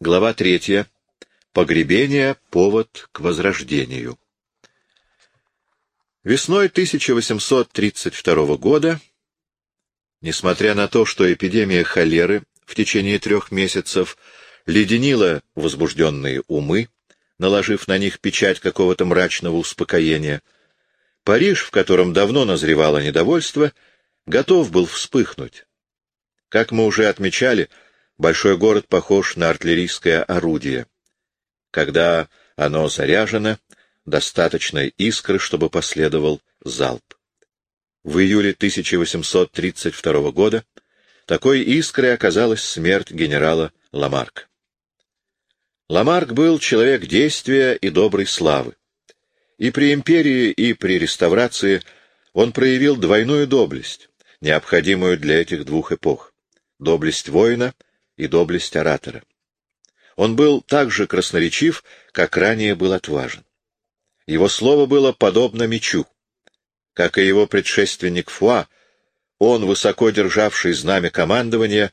Глава третья. Погребение — повод к возрождению. Весной 1832 года, несмотря на то, что эпидемия холеры в течение трех месяцев леденила возбужденные умы, наложив на них печать какого-то мрачного успокоения, Париж, в котором давно назревало недовольство, готов был вспыхнуть. Как мы уже отмечали, большой город похож на артиллерийское орудие. Когда оно заряжено, достаточной искры, чтобы последовал залп. В июле 1832 года такой искрой оказалась смерть генерала Ламарка. Ламарк был человек действия и доброй славы. И при империи, и при реставрации он проявил двойную доблесть, необходимую для этих двух эпох — доблесть воина и доблесть оратора. Он был так же красноречив, как ранее был отважен. Его слово было подобно мечу. Как и его предшественник Фуа, он, высоко державший знамя командования,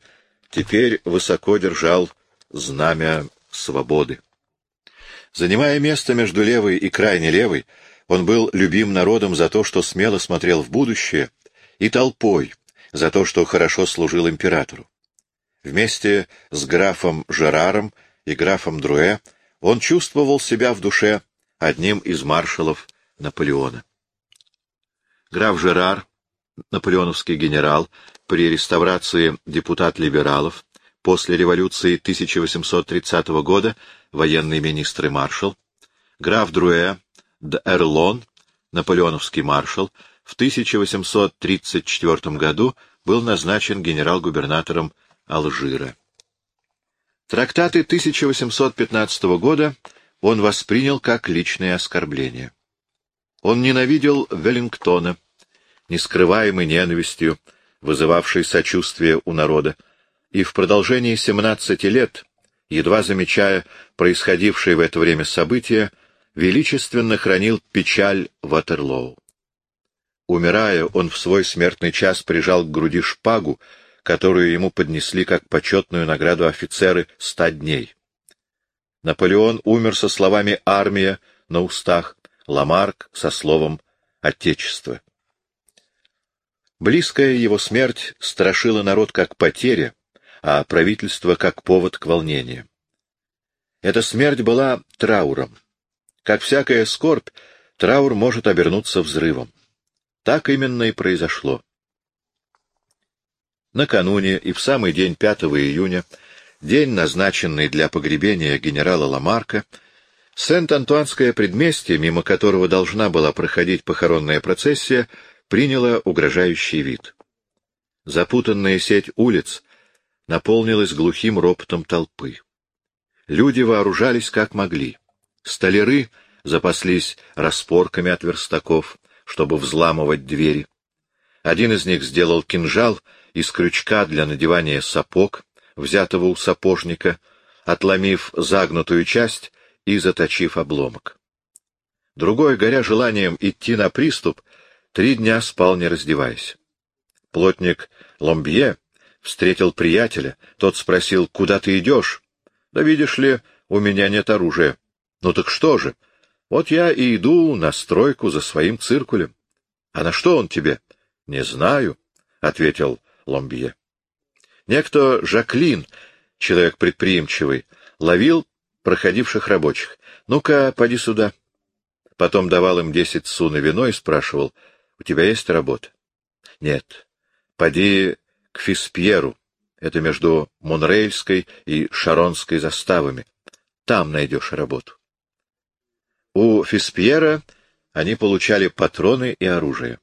теперь высоко держал знамя свободы. Занимая место между левой и крайне левой, он был любим народом за то, что смело смотрел в будущее, и толпой за то, что хорошо служил императору. Вместе с графом Жераром и графом Друэ он чувствовал себя в душе одним из маршалов Наполеона. Граф Жерар, наполеоновский генерал, при реставрации депутат либералов, после революции 1830 года военный министр и маршал, граф Друэ де Эрлон, наполеоновский маршал, в 1834 году был назначен генерал-губернатором Алжира. Трактаты 1815 года он воспринял как личное оскорбление. Он ненавидел Веллингтона, нескрываемой ненавистью, вызывавшей сочувствие у народа, и в продолжении 17 лет, едва замечая происходившие в это время события, величественно хранил печаль Ватерлоу. Умирая, он в свой смертный час прижал к груди шпагу, которую ему поднесли как почетную награду офицеры ста дней. Наполеон умер со словами «армия» на устах, Ламарк со словом «отечество». Близкая его смерть страшила народ как потеря, а правительство как повод к волнению. Эта смерть была трауром. Как всякая скорбь, траур может обернуться взрывом. Так именно и произошло. Накануне и в самый день 5 июня день, назначенный для погребения генерала Ламарка, Сент-Антуанское предместье, мимо которого должна была проходить похоронная процессия, приняло угрожающий вид. Запутанная сеть улиц наполнилась глухим ропотом толпы. Люди вооружались как могли. Столяры запаслись распорками от верстаков, чтобы взламывать двери. Один из них сделал кинжал из крючка для надевания сапог, взятого у сапожника, отломив загнутую часть и заточив обломок. Другой, горя желанием идти на приступ, три дня спал, не раздеваясь. Плотник Ломбье встретил приятеля, тот спросил, куда ты идешь? Да видишь ли, у меня нет оружия. Ну так что же? Вот я и иду на стройку за своим циркулем. А на что он тебе? Не знаю, — ответил Ломбье. Некто Жаклин, человек предприимчивый, ловил проходивших рабочих. Ну-ка, поди сюда. Потом давал им десять су на вино и спрашивал, у тебя есть работа? Нет. Поди к Фиспьеру. Это между Монрейльской и Шаронской заставами. Там найдешь работу. У Фиспьера они получали патроны и оружие.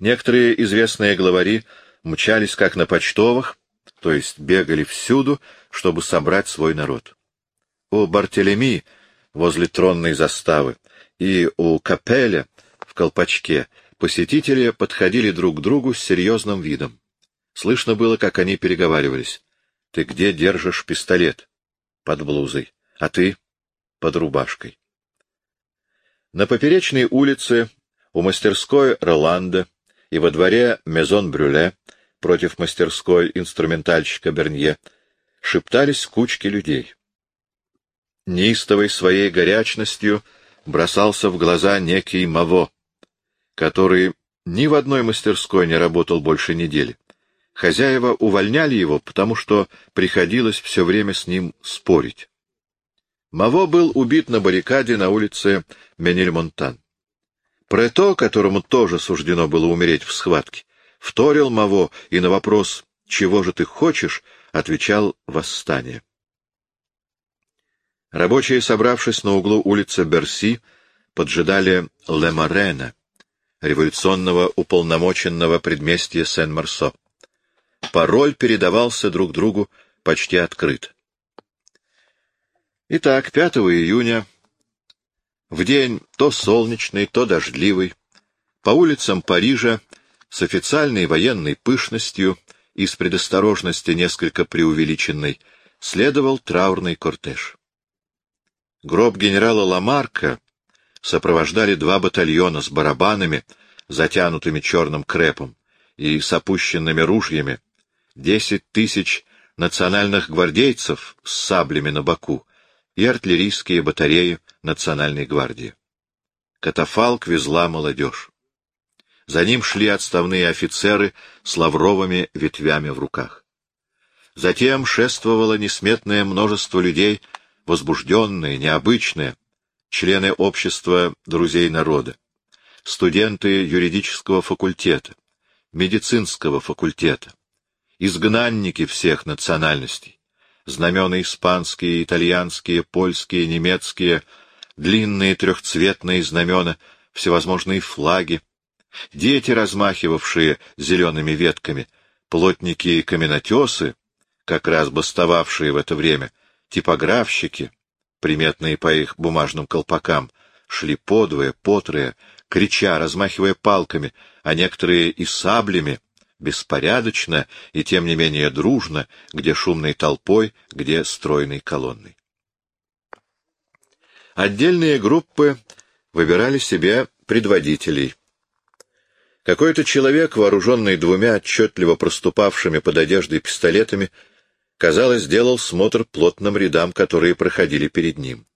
Некоторые известные главари мчались как на почтовых, то есть бегали всюду, чтобы собрать свой народ. У Бартелеми возле тронной заставы и у Капеля в Колпачке посетители подходили друг к другу с серьезным видом. Слышно было, как они переговаривались. — Ты где держишь пистолет? — Под блузой. — А ты? — Под рубашкой. На поперечной улице, у мастерской Роланда и во дворе Мезон-Брюле против мастерской инструментальщика Бернье шептались кучки людей. Неистовой своей горячностью бросался в глаза некий Маво, который ни в одной мастерской не работал больше недели. Хозяева увольняли его, потому что приходилось все время с ним спорить. Маво был убит на баррикаде на улице Менельмонтан. Прето, которому тоже суждено было умереть в схватке, вторил Маво и на вопрос «Чего же ты хочешь?» отвечал «Восстание». Рабочие, собравшись на углу улицы Берси, поджидали Леморена, революционного уполномоченного предместья Сен-Марсо. Пароль передавался друг другу почти открыто. Итак, 5 июня, в день то солнечный, то дождливый, по улицам Парижа с официальной военной пышностью и с предосторожности несколько преувеличенной следовал траурный кортеж. Гроб генерала Ламарка сопровождали два батальона с барабанами, затянутыми черным крепом, и с опущенными ружьями, десять тысяч национальных гвардейцев с саблями на боку, и артиллерийские батареи Национальной гвардии. Катафалк везла молодежь. За ним шли отставные офицеры с лавровыми ветвями в руках. Затем шествовало несметное множество людей, возбужденные, необычные, члены общества друзей народа, студенты юридического факультета, медицинского факультета, изгнанники всех национальностей, знамена испанские, итальянские, польские, немецкие, длинные трехцветные знамена, всевозможные флаги, дети, размахивавшие зелеными ветками, плотники и каменотесы, как раз бастовавшие в это время, типографщики, приметные по их бумажным колпакам, шли подвое, потрое, крича, размахивая палками, а некоторые и саблями, беспорядочно и тем не менее дружно, где шумной толпой, где стройной колонной. Отдельные группы выбирали себе предводителей. Какой-то человек, вооруженный двумя отчетливо проступавшими под одеждой пистолетами, казалось, сделал смотр плотным рядам, которые проходили перед ним.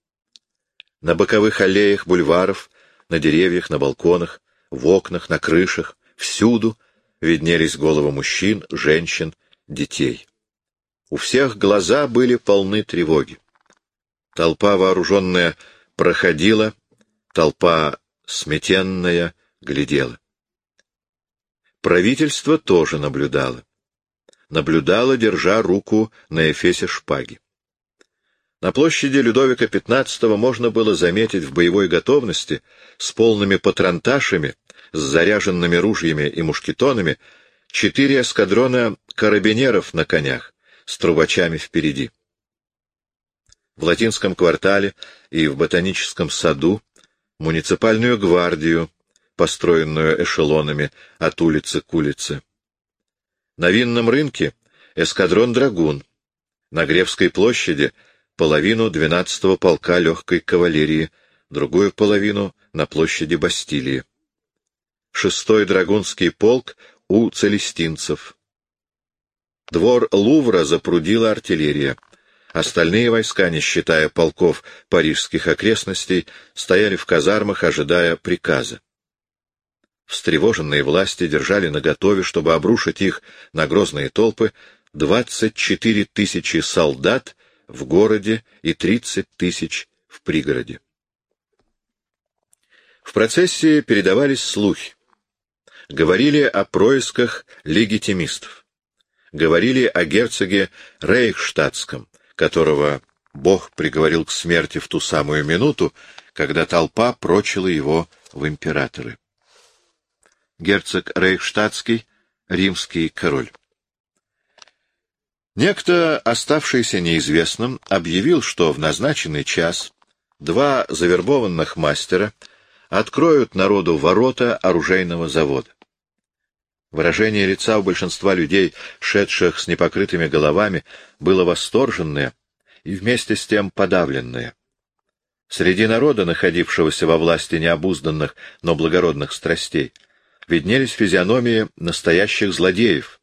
На боковых аллеях бульваров, на деревьях, на балконах, в окнах, на крышах, всюду виднелись головы мужчин, женщин, детей. У всех глаза были полны тревоги. Толпа вооруженная проходила, толпа сметенная глядела. Правительство тоже наблюдало. Наблюдало, держа руку на эфесе шпаги. На площади Людовика XV можно было заметить в боевой готовности с полными патронташами с заряженными ружьями и мушкетонами, четыре эскадрона карабинеров на конях, с трубачами впереди. В латинском квартале и в ботаническом саду муниципальную гвардию, построенную эшелонами от улицы к улице. На винном рынке эскадрон «Драгун», на Гревской площади половину 12-го полка легкой кавалерии, другую половину на площади Бастилии шестой драгунский полк у целестинцев. Двор Лувра запрудила артиллерия. Остальные войска, не считая полков парижских окрестностей, стояли в казармах, ожидая приказа. Встревоженные власти держали наготове, чтобы обрушить их на грозные толпы, 24 тысячи солдат в городе и 30 тысяч в пригороде. В процессе передавались слухи говорили о происках легитимистов, говорили о герцоге Рейхштадтском, которого Бог приговорил к смерти в ту самую минуту, когда толпа прочила его в императоры. Герцог Рейхштадтский, римский король. Некто, оставшийся неизвестным, объявил, что в назначенный час два завербованных мастера откроют народу ворота оружейного завода. Выражение лица у большинства людей, шедших с непокрытыми головами, было восторженное и вместе с тем подавленное. Среди народа, находившегося во власти необузданных, но благородных страстей, виднелись физиономии настоящих злодеев,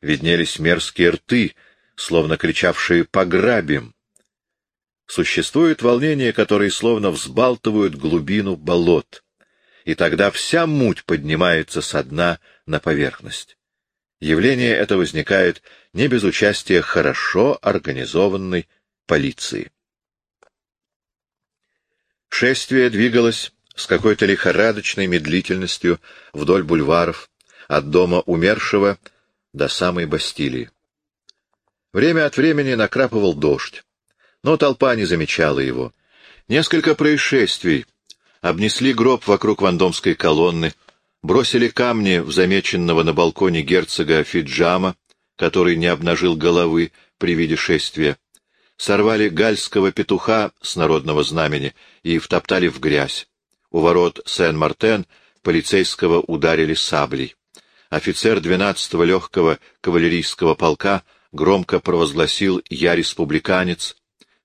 виднелись мерзкие рты, словно кричавшие «пограбим». Существуют волнения, которые словно взбалтывают глубину болот, и тогда вся муть поднимается со дна на поверхность. Явление это возникает не без участия хорошо организованной полиции. Шествие двигалось с какой-то лихорадочной медлительностью вдоль бульваров, от дома умершего до самой Бастилии. Время от времени накрапывал дождь, но толпа не замечала его. Несколько происшествий обнесли гроб вокруг вандомской колонны, бросили камни в замеченного на балконе герцога Фиджама, который не обнажил головы при виде шествия, сорвали гальского петуха с народного знамени и втоптали в грязь. У ворот Сен-Мартен полицейского ударили саблей. Офицер 12-го легкого кавалерийского полка громко провозгласил «Я республиканец».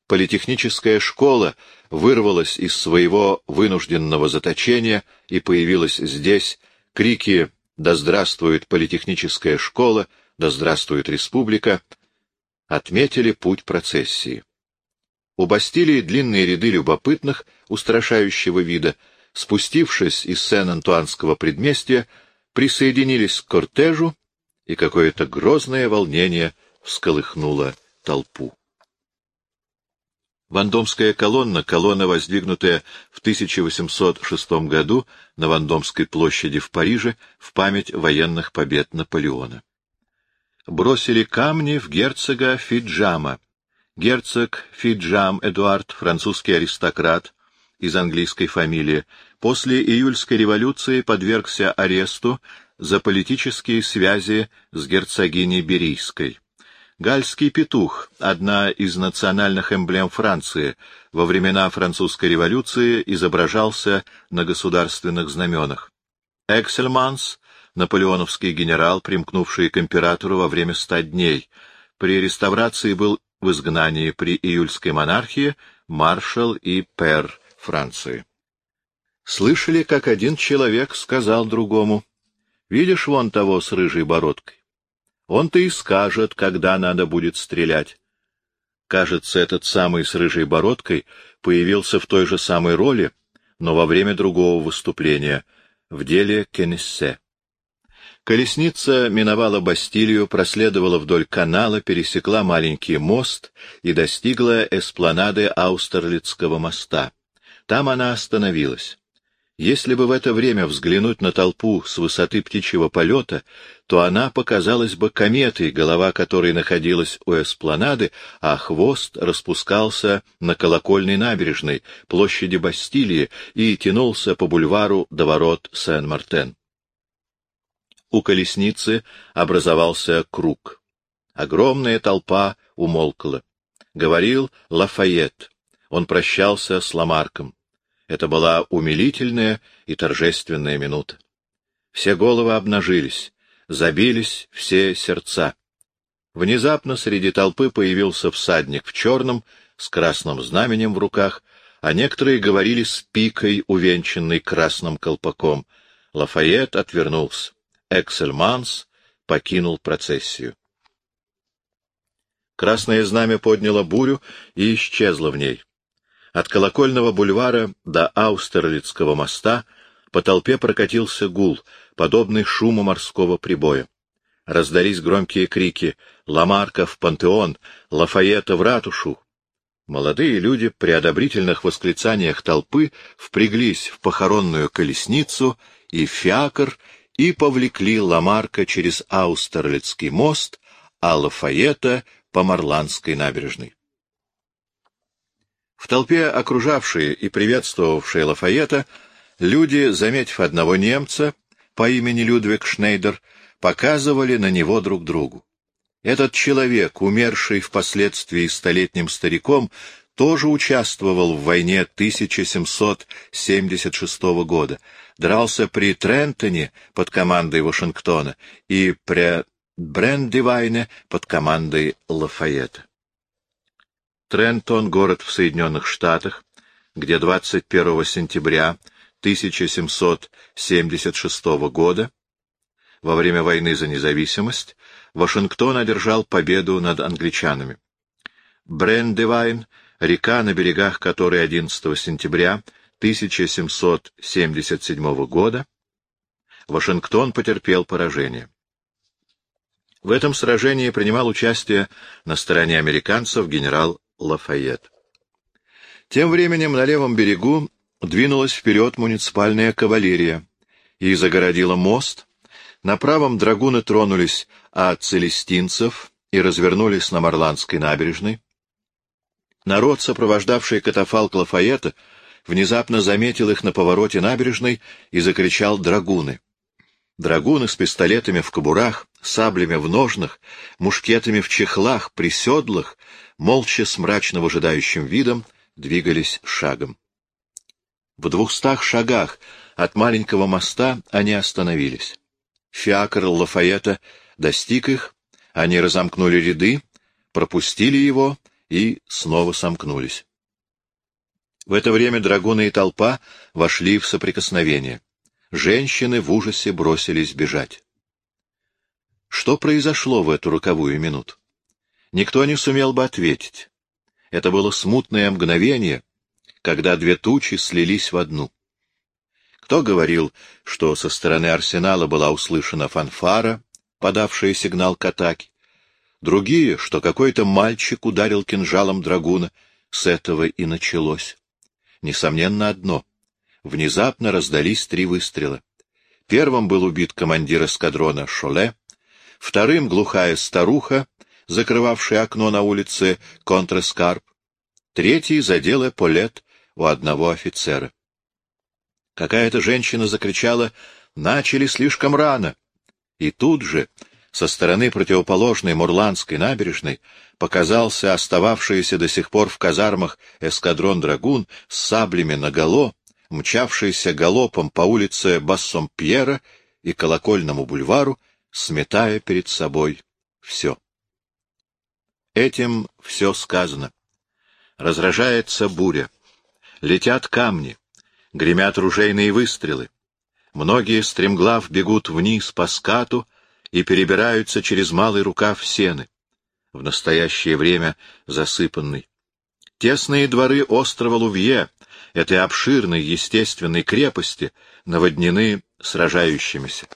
Политехническая школа вырвалась из своего вынужденного заточения и появилась здесь. Крики «Да здравствует политехническая школа! Да здравствует республика!» отметили путь процессии. У Бастилии длинные ряды любопытных, устрашающего вида, спустившись из Сен-Антуанского предместья, присоединились к кортежу, и какое-то грозное волнение всколыхнуло толпу. Вандомская колонна, колонна, воздвигнутая в 1806 году на Вандомской площади в Париже в память военных побед Наполеона. Бросили камни в герцога Фиджама. Герцог Фиджам Эдуард, французский аристократ из английской фамилии, после июльской революции подвергся аресту за политические связи с герцогиней Берийской. Гальский петух — одна из национальных эмблем Франции. Во времена французской революции изображался на государственных знаменах. Эксельманс — наполеоновский генерал, примкнувший к императору во время ста дней. При реставрации был в изгнании при июльской монархии маршал и пер Франции. Слышали, как один человек сказал другому, «Видишь вон того с рыжей бородкой? Он-то и скажет, когда надо будет стрелять. Кажется, этот самый с рыжей бородкой появился в той же самой роли, но во время другого выступления, в деле Кенессе. Колесница миновала Бастилию, проследовала вдоль канала, пересекла маленький мост и достигла эспланады Аустерлицкого моста. Там она остановилась. Если бы в это время взглянуть на толпу с высоты птичьего полета, то она показалась бы кометой, голова которой находилась у эспланады, а хвост распускался на колокольной набережной, площади Бастилии, и тянулся по бульвару до ворот Сен-Мартен. У колесницы образовался круг. Огромная толпа умолкла. Говорил Лафайет. Он прощался с Ламарком. Это была умилительная и торжественная минута. Все головы обнажились, забились все сердца. Внезапно среди толпы появился всадник в черном, с красным знаменем в руках, а некоторые говорили с пикой, увенчанной красным колпаком. Лафайет отвернулся. Эксельманс покинул процессию. Красное знамя подняло бурю и исчезло в ней. От колокольного бульвара до Аустерлицкого моста по толпе прокатился гул, подобный шуму морского прибоя. Раздались громкие крики «Ламарка в пантеон! Лафаета в ратушу!» Молодые люди при одобрительных восклицаниях толпы впряглись в похоронную колесницу и фиакр и повлекли Ламарка через Аустерлицкий мост, а Лафаета — по Марландской набережной. В толпе, окружавшие и приветствовавшие Лафайета, люди, заметив одного немца по имени Людвиг Шнейдер, показывали на него друг другу. Этот человек, умерший впоследствии столетним стариком, тоже участвовал в войне 1776 года, дрался при Трентоне под командой Вашингтона и при Брендивайне под командой Лафайета. Трентон — город в Соединенных Штатах, где 21 сентября 1776 года, во время войны за независимость, Вашингтон одержал победу над англичанами. Брендевайн, река, на берегах которой 11 сентября 1777 года Вашингтон потерпел поражение. В этом сражении принимал участие на стороне американцев генерал Лафайет. Тем временем на левом берегу двинулась вперед муниципальная кавалерия и загородила мост. На правом драгуны тронулись от целестинцев и развернулись на Марландской набережной. Народ, сопровождавший катафалк Лафайета, внезапно заметил их на повороте набережной и закричал «Драгуны!». Драгуны с пистолетами в кобурах, саблями в ножнах, мушкетами в чехлах, при седлах, молча с мрачно выжидающим видом, двигались шагом. В двухстах шагах от маленького моста они остановились. Фиакр Лафаэта достиг их, они разомкнули ряды, пропустили его и снова сомкнулись. В это время драгуны и толпа вошли в соприкосновение. Женщины в ужасе бросились бежать. Что произошло в эту роковую минуту? Никто не сумел бы ответить. Это было смутное мгновение, когда две тучи слились в одну. Кто говорил, что со стороны арсенала была услышана фанфара, подавшая сигнал к атаке? Другие, что какой-то мальчик ударил кинжалом драгуна. С этого и началось. Несомненно, одно. Внезапно раздались три выстрела. Первым был убит командир эскадрона Шоле, вторым — глухая старуха, закрывавшая окно на улице Контрескарп, третий задел эполет у одного офицера. Какая-то женщина закричала «Начали слишком рано!» И тут же, со стороны противоположной Мурландской набережной, показался остававшийся до сих пор в казармах эскадрон «Драгун» с саблями наголо, мчавшийся галопом по улице Бассом-Пьера и колокольному бульвару, сметая перед собой все. Этим все сказано. Разражается буря. Летят камни. Гремят ружейные выстрелы. Многие стремглав бегут вниз по скату и перебираются через малый рукав сены, в настоящее время засыпанный. Тесные дворы острова Лувье, этой обширной естественной крепости, наводнены сражающимися.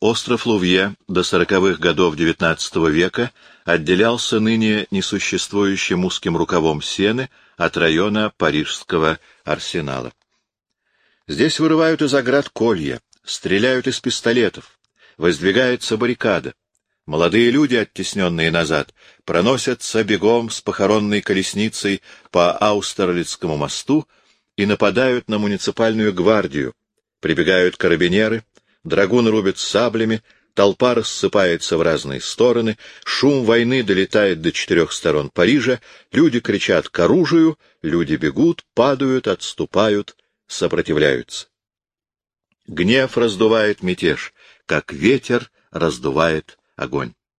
Остров Лувье до сороковых годов XIX века отделялся ныне несуществующим узким рукавом Сены от района Парижского арсенала. Здесь вырывают из оград колья, стреляют из пистолетов, воздвигается баррикада. Молодые люди, оттесненные назад, проносятся бегом с похоронной колесницей по Аустерлицкому мосту и нападают на муниципальную гвардию. Прибегают карабинеры, драгуны рубят саблями, толпа рассыпается в разные стороны, шум войны долетает до четырех сторон Парижа, люди кричат к оружию, люди бегут, падают, отступают, сопротивляются. Гнев раздувает мятеж, как ветер раздувает огонь.